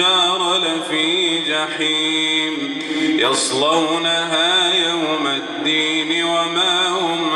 الفجار لفي جحيم يصلونها يوم الدين وما هم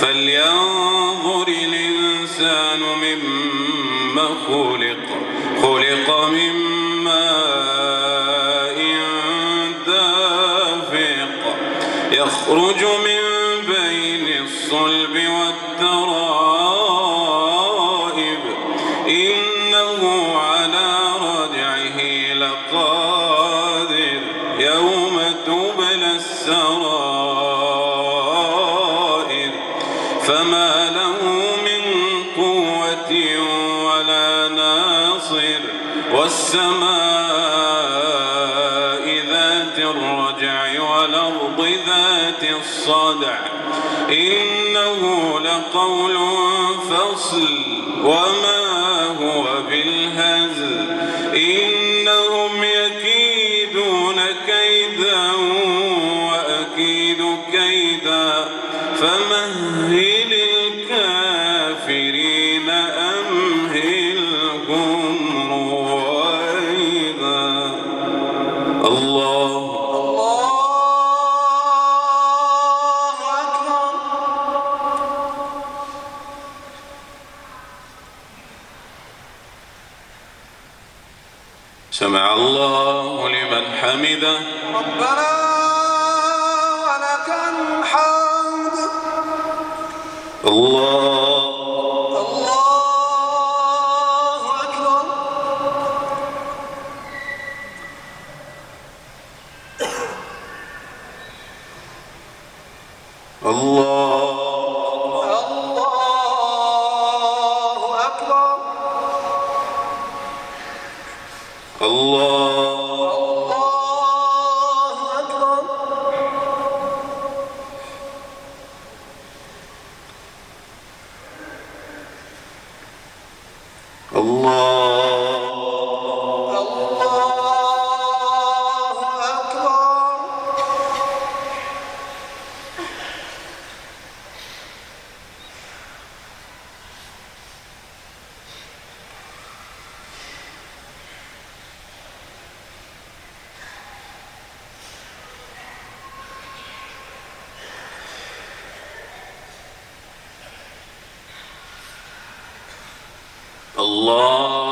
فلينظر الإنسان مما خلق خلق من ماء دافق. يخرج من بين الصلب والترى والسماء ذات الرجع والأرض ذات الصدع. إنه لقول فصل. وما Allah.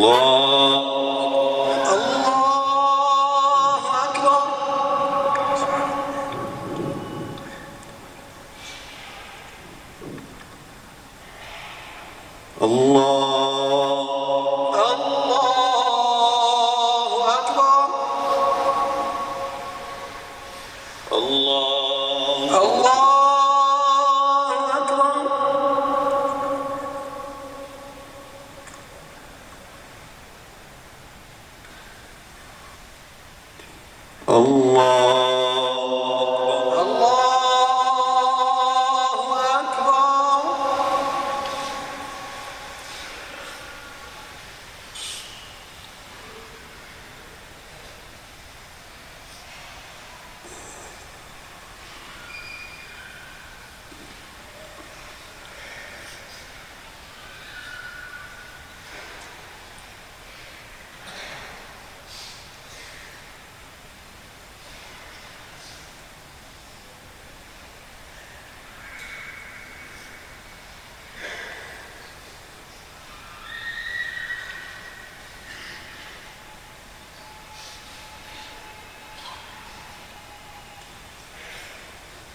long.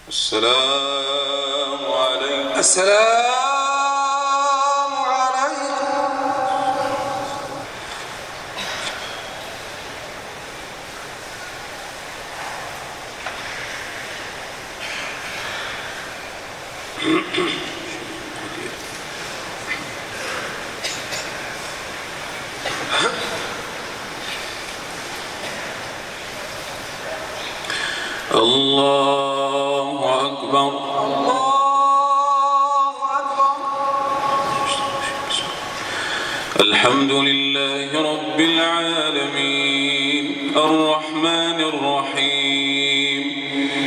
السلام عليكم. السلام عليكم الله أكبر الله أكبر الحمد لله رب العالمين الرحمن الرحيم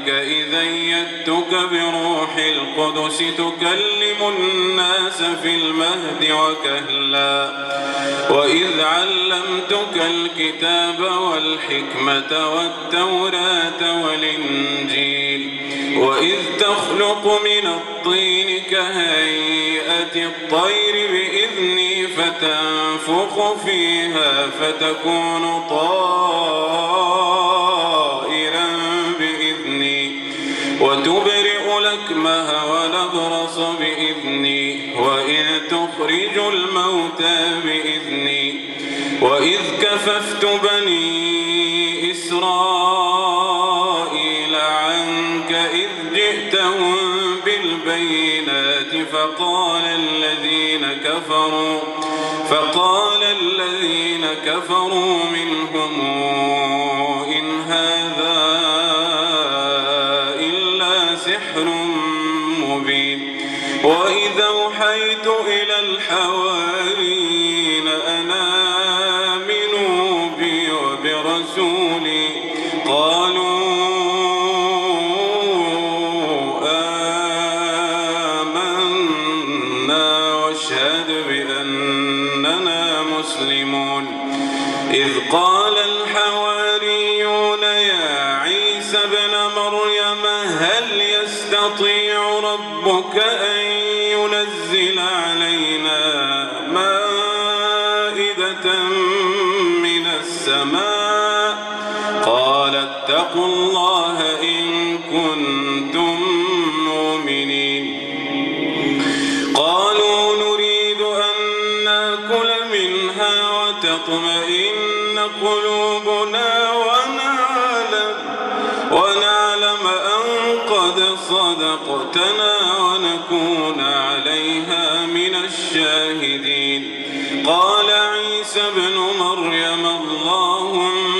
والدتك إذ أيدتك بروح القدس تكلم الناس في المهد وكهلا. وإذ علمتك الكتاب والحكمة والتوراة والإنجيل. وإذ تخلق من الطين كهيئة الطير بإذني فتنفخ فيها فتكون طائرا وتبرئ لكمها ولبرص بإذني وإذ تخرج الموتى بإذني وإذ كففت بني إسرائيل عنك إذ جئتهم بالبينات فقال الذين كفروا فقال الذين كفروا منهم وإذا أوحيت إلى الحواريين أن آمنوا بي وبرسولي قالوا آمنا واشهد بأننا مسلمون إذ قال منها وتطمئن قلوبنا ونعلم ونعلم أن قد صدقتنا ونكون عليها من الشاهدين. قال عيسى ابن مريم اللهم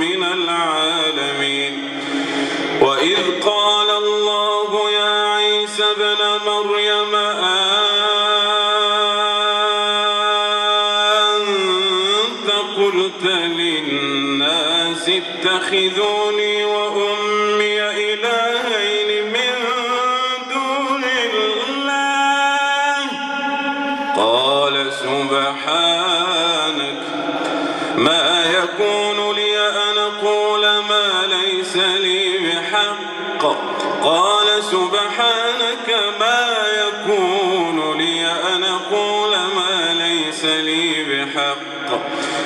من العالمين وإذ قال الله يا عيسى ابن مريم أنت قلت للناس اتخذوني لي أن أقول ما ليس لي بحق.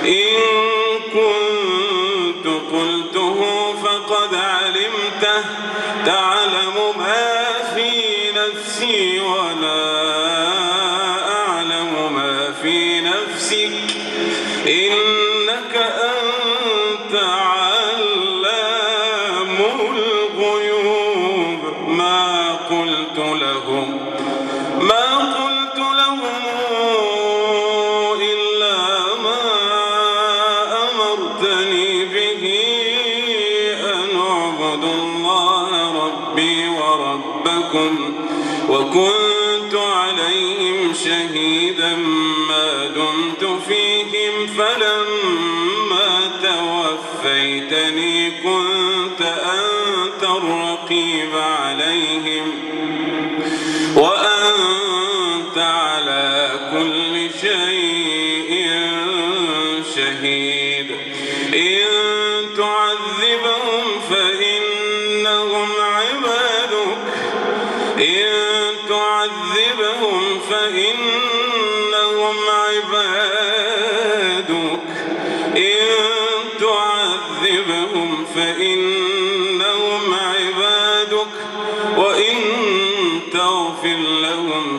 إن كنت قلته فقد علمته. تعلم ما في نفسي ولا أعلم ما في نفسك. إنك وكنت عليهم شهيدا ما دمت فيهم فلما توفيتني كنت أنت الرقيب عليهم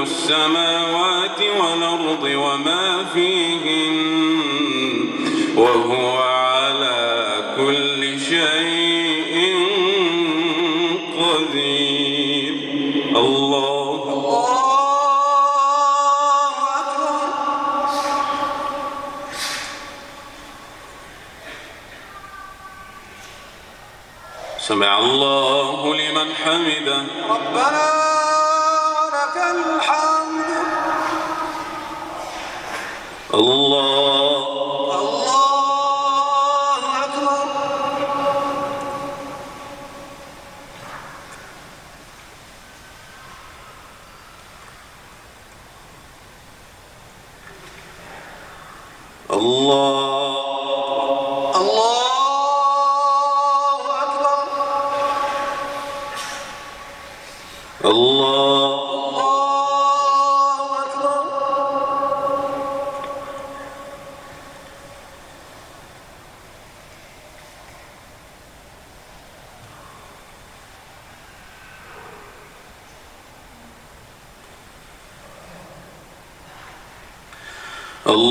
ملك السماوات والأرض وما فيهن وهو على كل شيء قدير. الله. الله أكبر. سمع الله لمن حمده. ربنا الله أكبر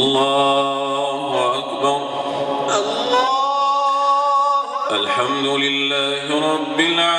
الله أكبر الله الحمد لله رب العالمين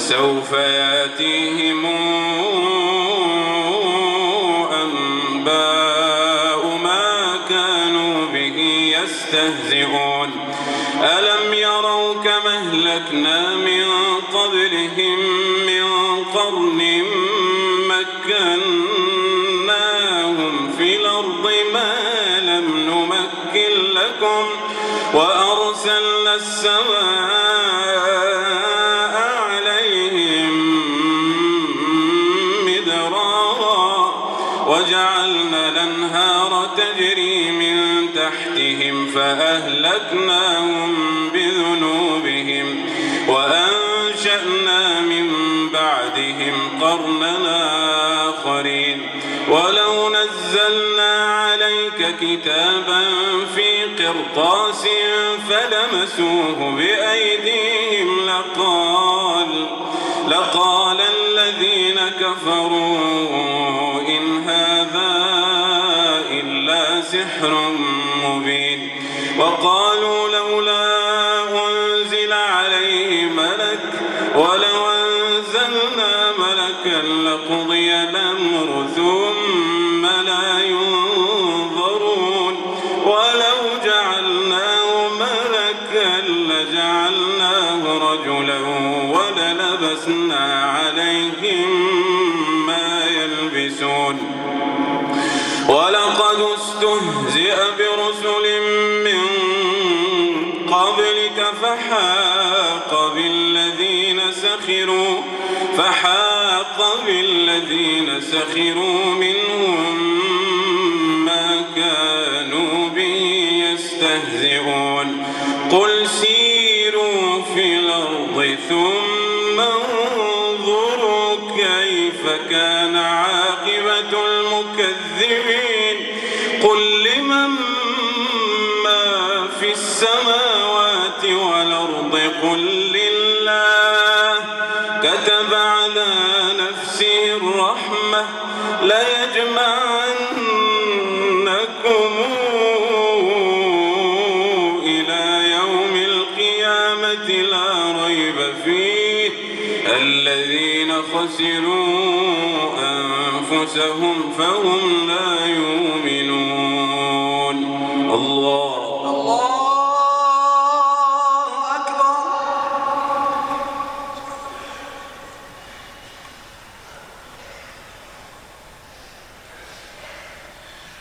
فسوف ياتيهم أنباء ما كانوا به يستهزئون. ألم يروا كما أهلكنا من قبلهم من قرن مكناهم في الأرض ما لم نمكن لكم وأرسلنا السماء فأهلكناهم بذنوبهم وأنشأنا من بعدهم قرننا آخرين ولو نزلنا عليك كتابا في قرطاس فلمسوه بأيديهم لقال لقال الذين كفروا إن هذا إلا سحر مبين وقالوا لولا أنزل عليه ملك ولو أنزلنا ملكا لقضي الأمر ثم لا ينظرون ولو جعلناه ملكا لجعلناه رجلا وللبسنا عليهم ما يلبسون. ولقد استهزئ فحاق بالذين سخروا فحاق بالذين سخروا منهم ما كانوا به يستهزئون. قل سيروا في الأرض ثم انظروا كيف كان عاقبة المكذبين. قل لمن ما في السماوات والأرض قل لله. كتب على نفسه الرحمة ليجمعنكم إلى يوم القيامة لا ريب فيه. الذين خسروا أنفسهم فهم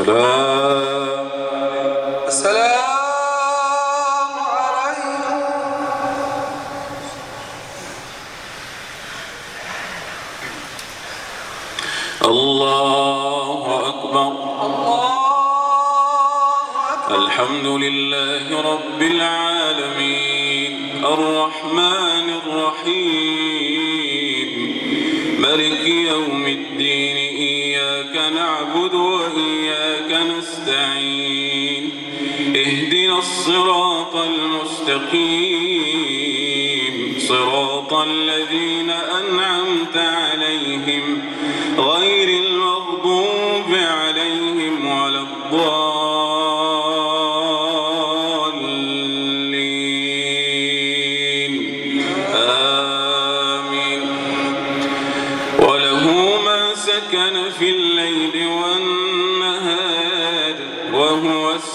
السلام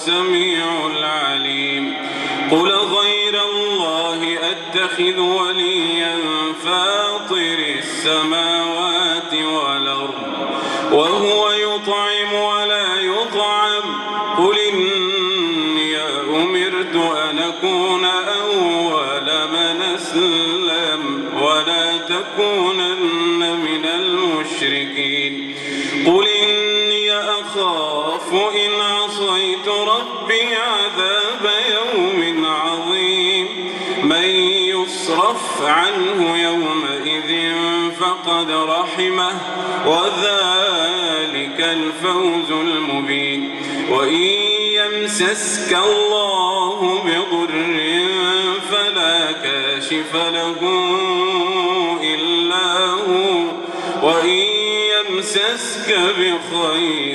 السميع العليم. قل غير الله أتخذ وليا فاطر السماوات والأرض وهو يطعم ولا يطعم. قل إني أمرت أن أكون أول من أسلم ولا تكونن من المشركين. قل إني أخاف إن عصيت ربي عذاب يوم عظيم. من يصرف عنه يومئذ فقد رحمه وذلك الفوز المبين. وإن يمسسك الله بضر فلا كاشف له إلا هو. وإن يمسسك بخير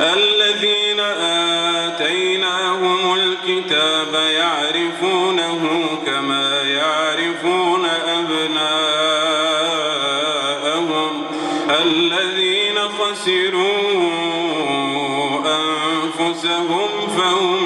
الذين آتيناهم الكتاب يعرفونه كما يعرفون أبناءهم الذين خسروا أنفسهم فهم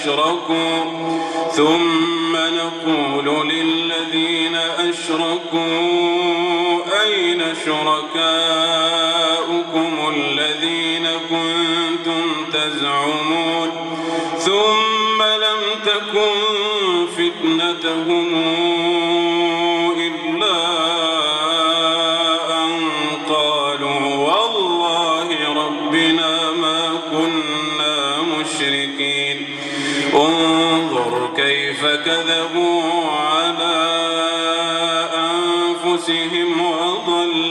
أشركوا. ثم نقول للذين أشركوا أين شركاؤكم الذين كنتم تزعمون؟ ثم لم تكن فتنتهم كيف كذبوا على أنفسهم وضلوا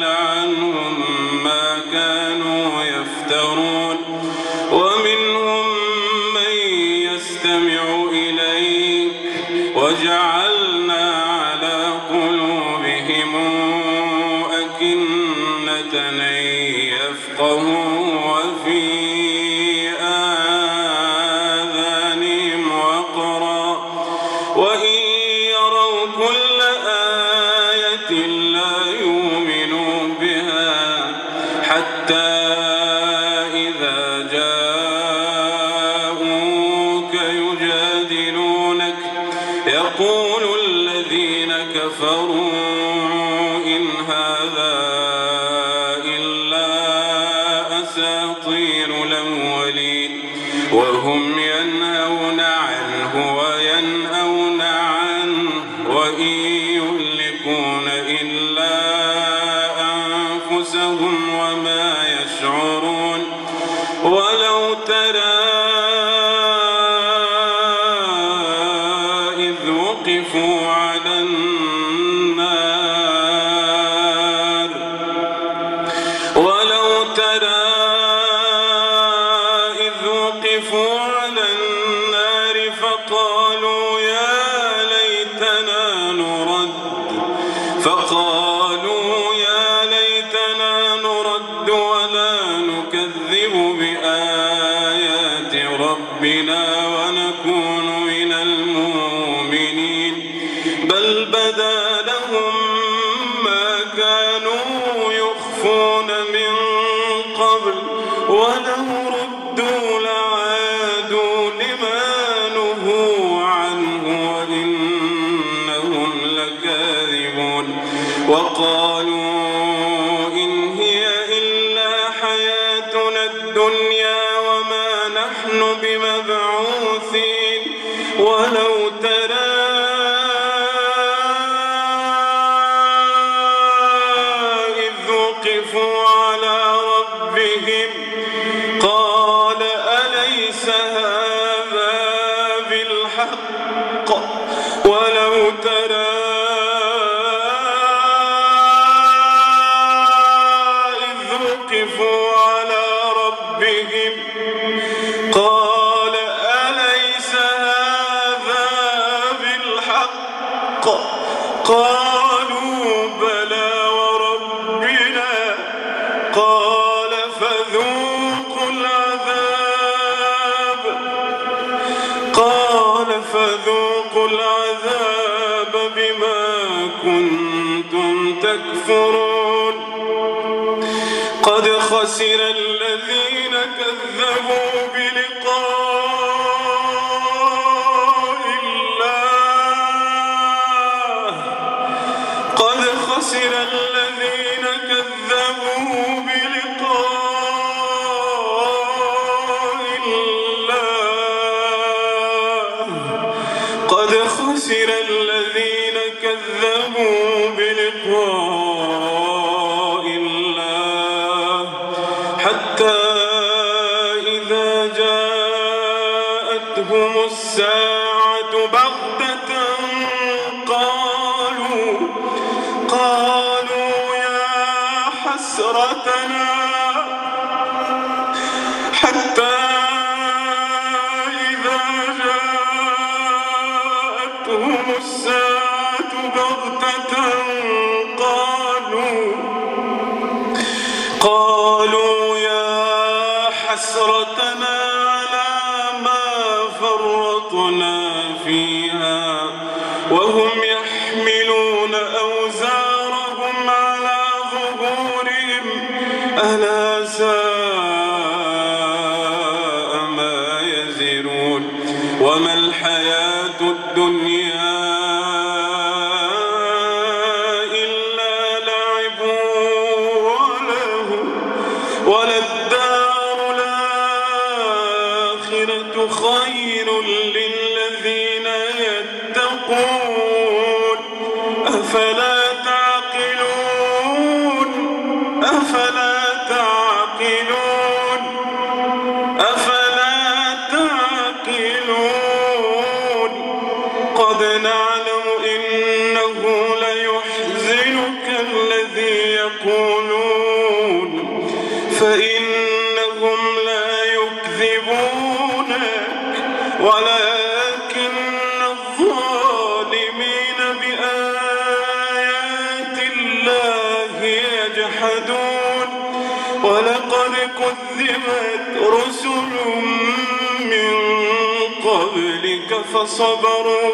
أساطير الأولين وهم يخفون من قبل ولو ردوا الحق. ولو ترى إذ وقفوا على ربهم قال أليس هذا بالحق؟ قال كنتم تكفرون. قد خسر الذين كذبوا بي الساعة بغتة قالوا قالوا يا حسرتنا يحملون أوزارهم على ظهورهم. ألا فصبروا.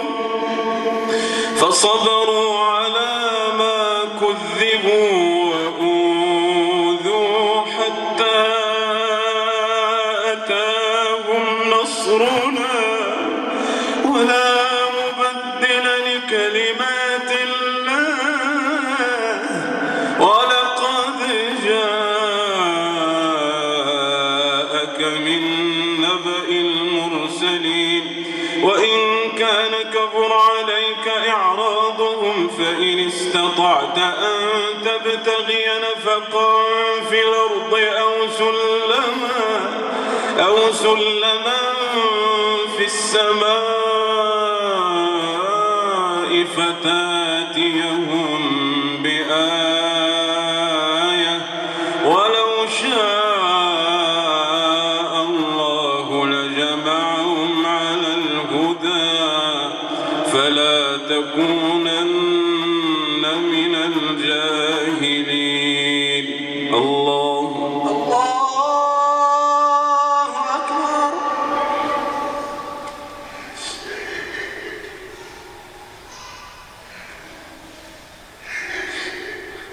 فصبروا على ما كذبوا. إن استطعت أن تبتغي نفقا في الأرض أو سلما أو سلما في السماء فتاتيهم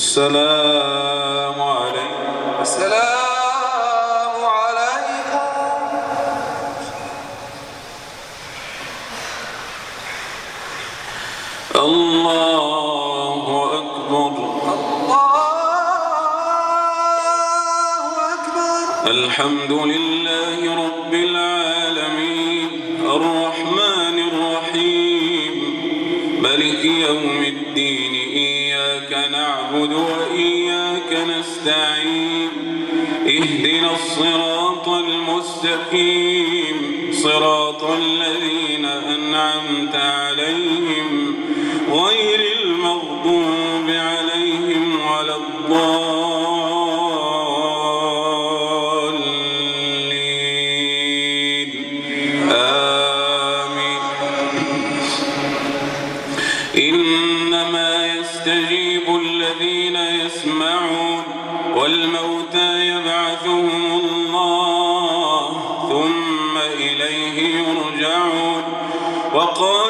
السلام عليكم السلام عليكم. الله أكبر. الله أكبر. الحمد لله. وإياك نستعين. اهدنا الصراط المستقيم. صراط الذين أنعمت عليهم غير والموتى يبعثهم الله ثم إليه يرجعون. وقالوا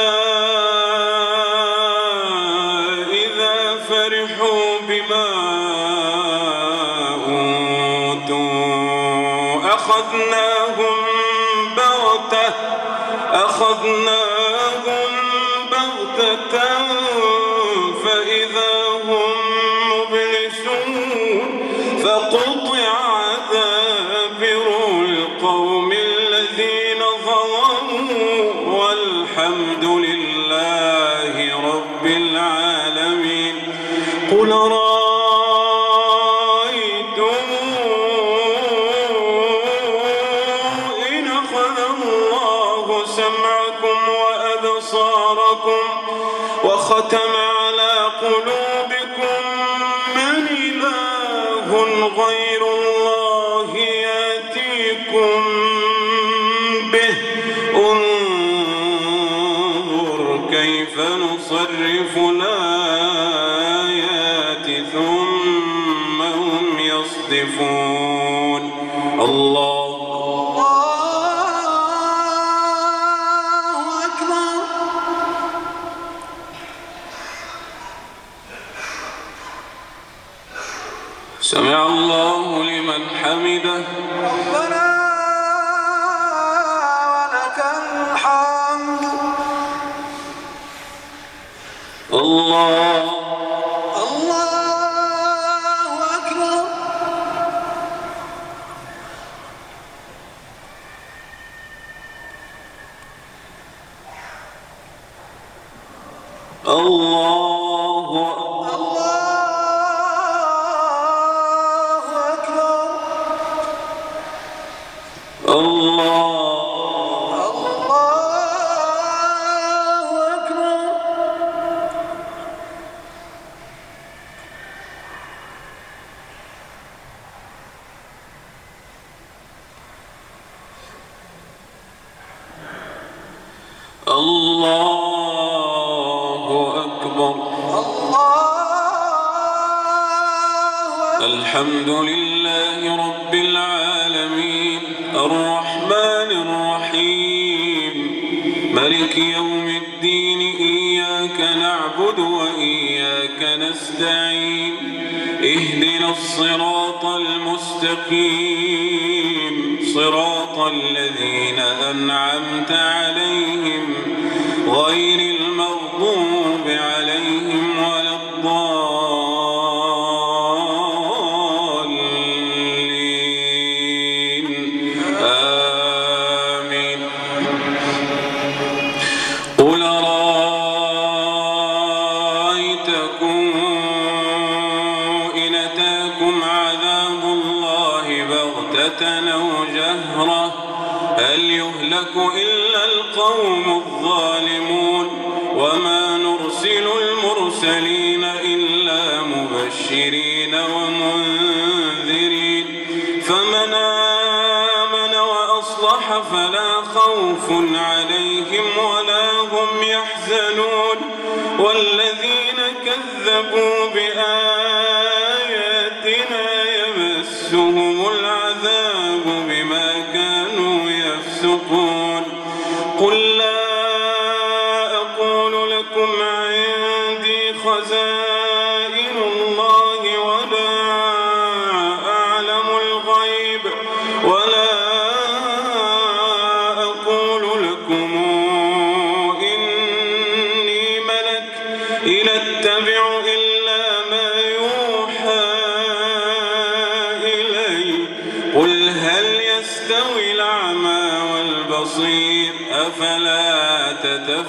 أخذناهم بغتة فإذا هم مبلسون فقطع وختم على قلوبكم من إله غير الله يأتيكم.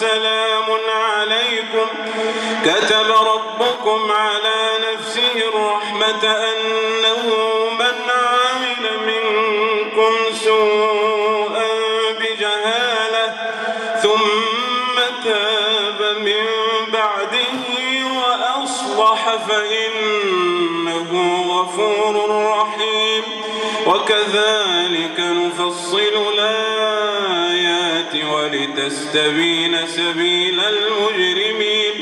سلام عليكم. كتب ربكم على نفسه الرحمة أنه من عمل منكم سوءا بجهالة ثم تاب من بعده وأصلح فإنه غفور رحيم. وكذلك نفصل الآيات ولتستبين سبيل المجرمين.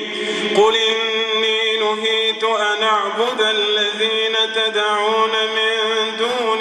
قل إني نهيت أن أعبد الذين تدعون من دون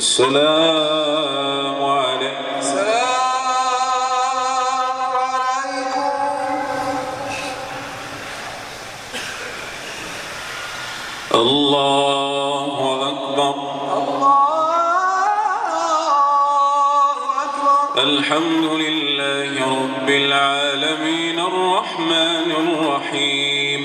السلام عليكم السلام عليكم الله أكبر الله أكبر. الحمد لله رب العالمين الرحمن الرحيم.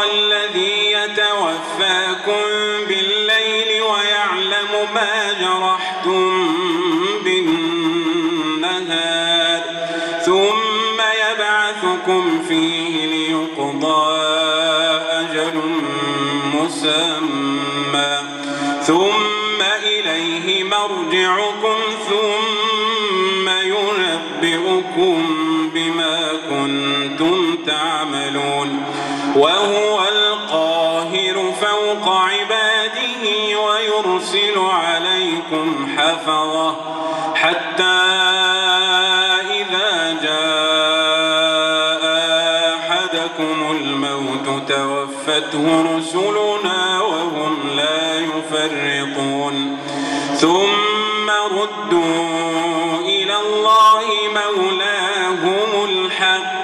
وهو القاهر فوق عباده ويرسل عليكم حفظه حتى إذا جاء أحدكم الموت توفته رسلنا وهم لا يفرطون. ثم ردوا إلى الله مولاهم الحق.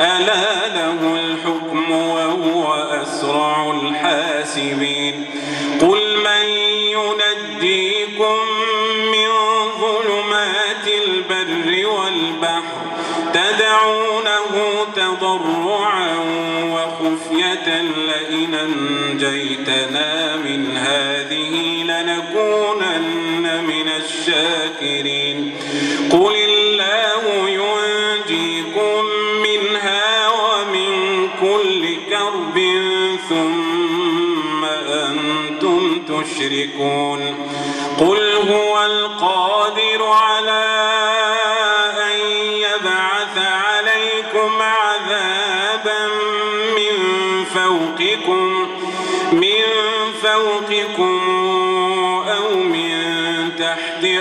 ألا له الحكم وهو أسرع الحاسبين. قل من ينجيكم من ظلمات البر والبحر تدعونه تضرعا وخفية لئن أنجيتنا من هذه لنكونن من الشاكرين. قل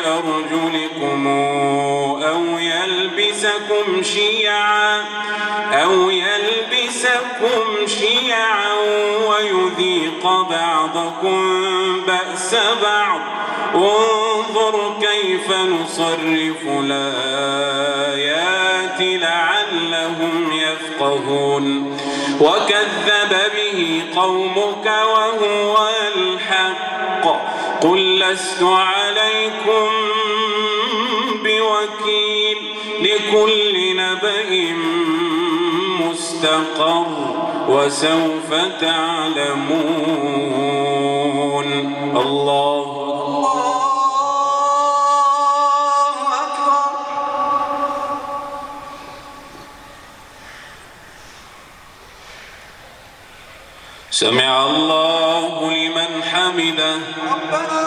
أرجلكم أو يلبسكم شيعا أو يلبسكم شيعا ويذيق بعضكم بأس بعض. انظر كيف نصرف الآيات لعلهم يفقهون. وكذب به قومك وهو الحق. قل لست عليكم بوكيل لكل نبأ مستقر وسوف تعلمون. الله سمع الله لمن حمده. ربنا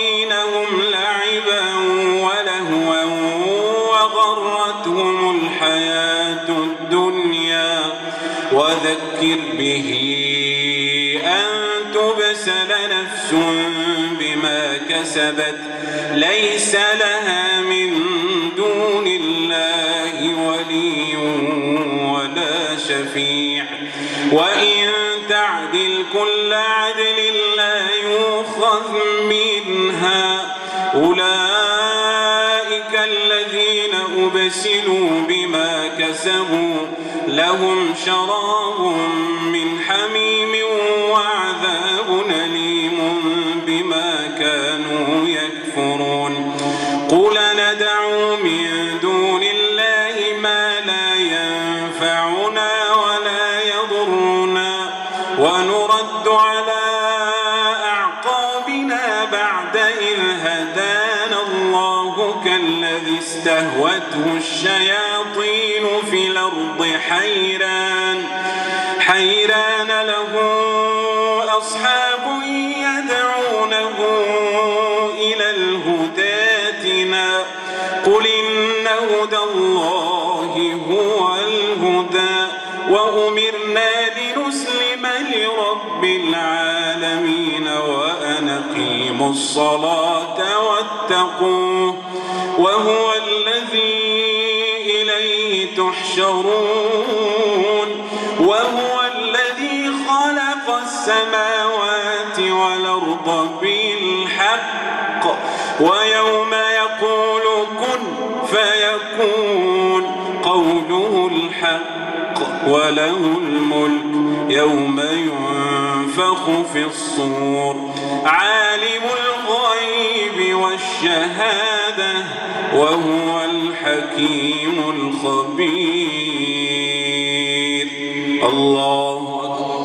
وذكر به أن تبسل نفس بما كسبت ليس لها من دون الله ولي ولا شفيع. وإن تعدل كل عدل لا يؤخذ منها. أولئك الذين أبسلوا بما كسبوا لهم شراب من حميم وعذاب أليم بما كانوا يكفرون قل ندعو من دون الله ما لا ينفعنا ولا يضرنا ونرد على أعقابنا بعد إذ هدانا الله كالذي استهوته الشياطين في الأرض حيران الصلاة واتقوه وهو الذي إليه تحشرون وهو الذي خلق السماوات والأرض بالحق ويوم يقول كن فيكون قوله الحق وله الملك يوم ينفخ في الصور. عالم الغيب والشهادة وهو الحكيم الخبير. الله الله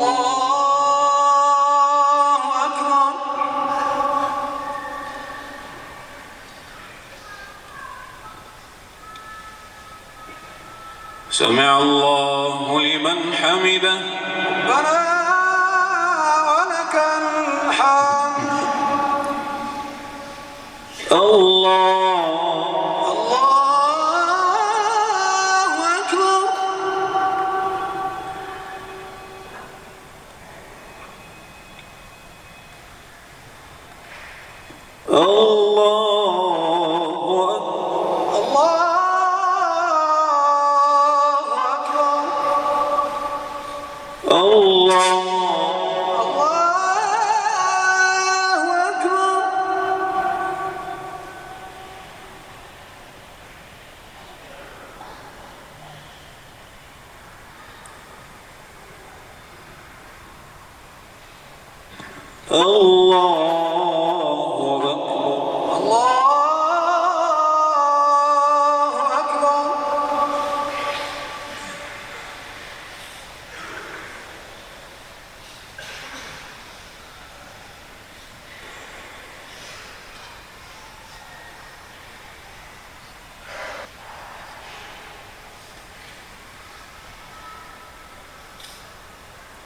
أكبر. سمع الله لمن حمده. الله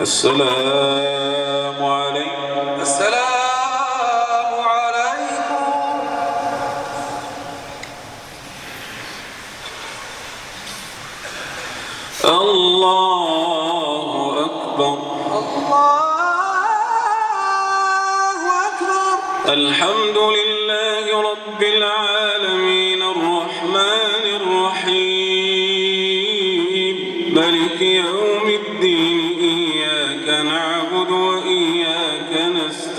السلام عليكم. السلام عليكم. الله أكبر. الله أكبر. الحمد لله رب العالمين.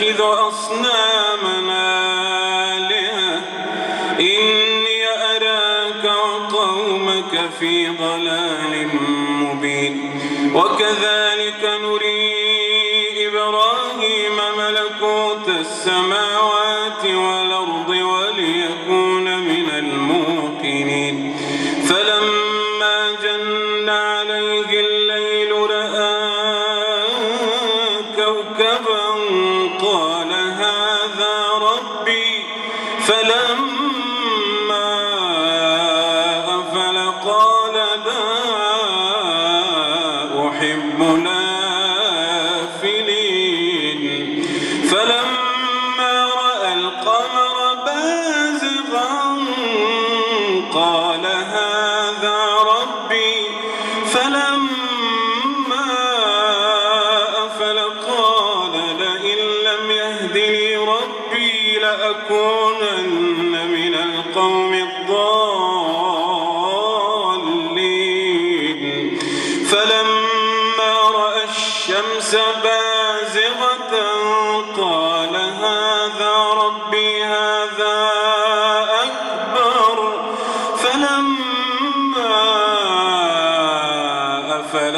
أتتخذ أصنامنا آلهة. إني أراك وقومك في ضلال مبين. وكذلك نري إبراهيم ملكوت السماوات mono.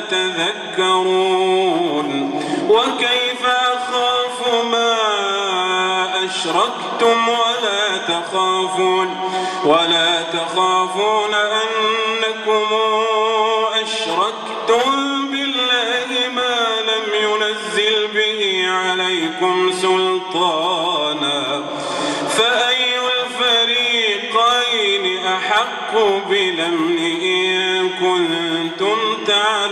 تتذكرون وكيف أخاف ما أشركتم ولا تخافون ولا تخافون أنكم أشركتم بالله ما لم ينزل به عليكم سلطانا فأي الفريقين أحق بالأمن إن كنتم تعلمون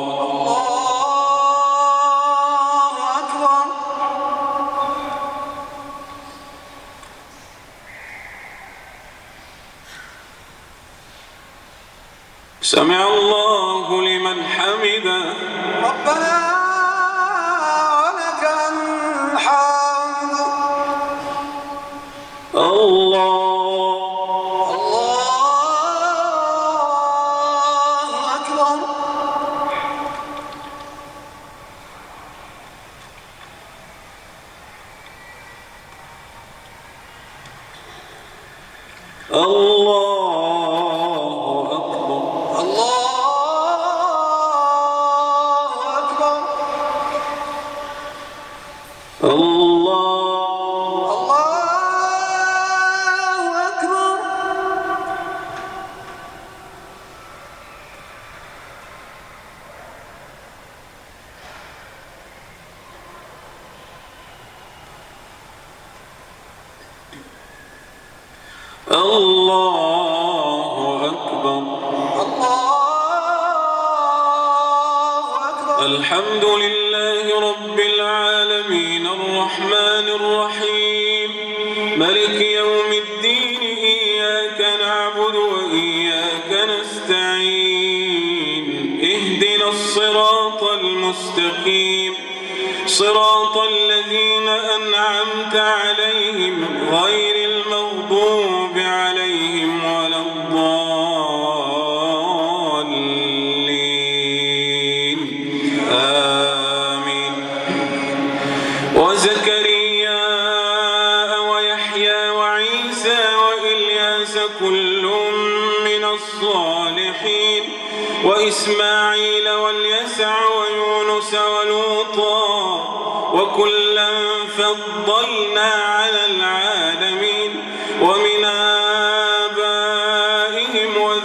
سمع الله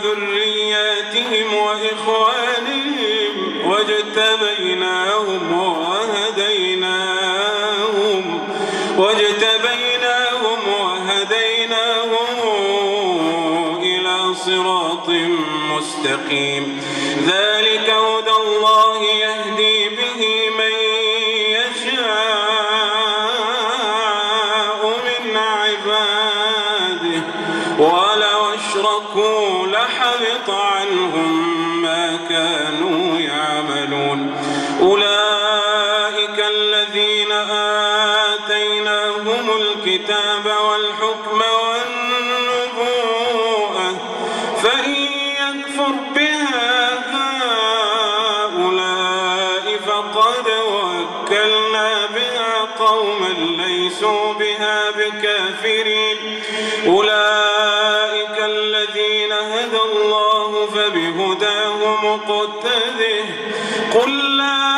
وذرياتهم وإخوانهم واجتبيناهم وهديناهم واجتبيناهم وهديناهم إلى صراط مستقيم. ذلك حبط عنهم ما كانوا يعملون. أولئك الذين آتيناهم الكتاب والحكم والنبوءة فإن يكفر بها هؤلاء فقد وكلنا بها قوما ليسوا بها بكافرين. أولئك مقتده قل لا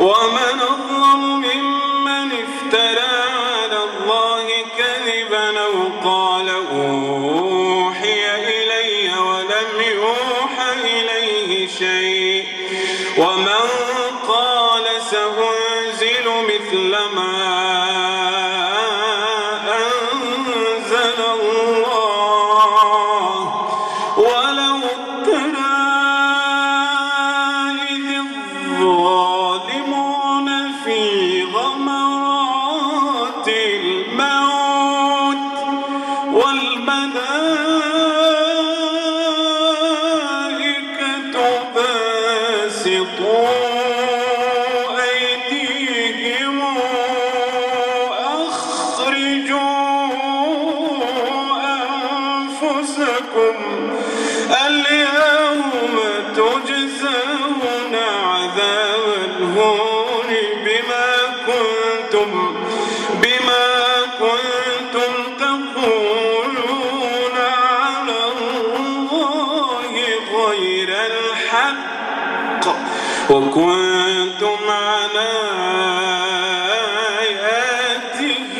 وما وكنتم على آياته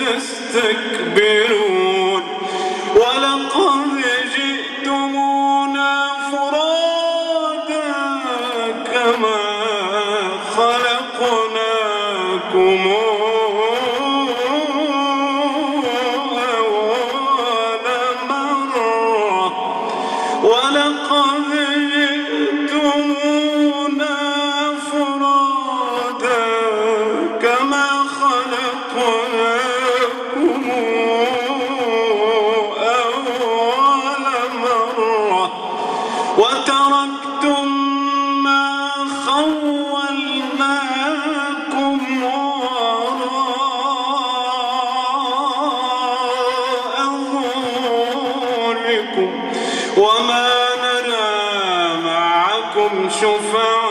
تستكبرون. معكم وما نرى معكم شفعاء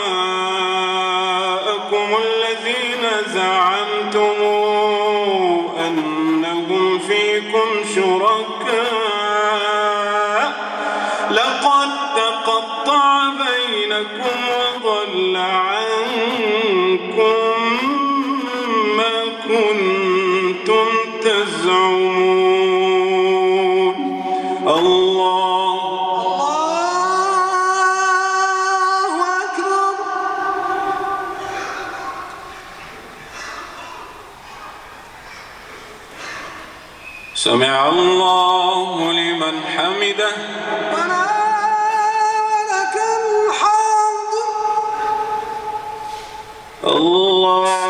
سمع الله لمن حمده. ربنا الحمد. الله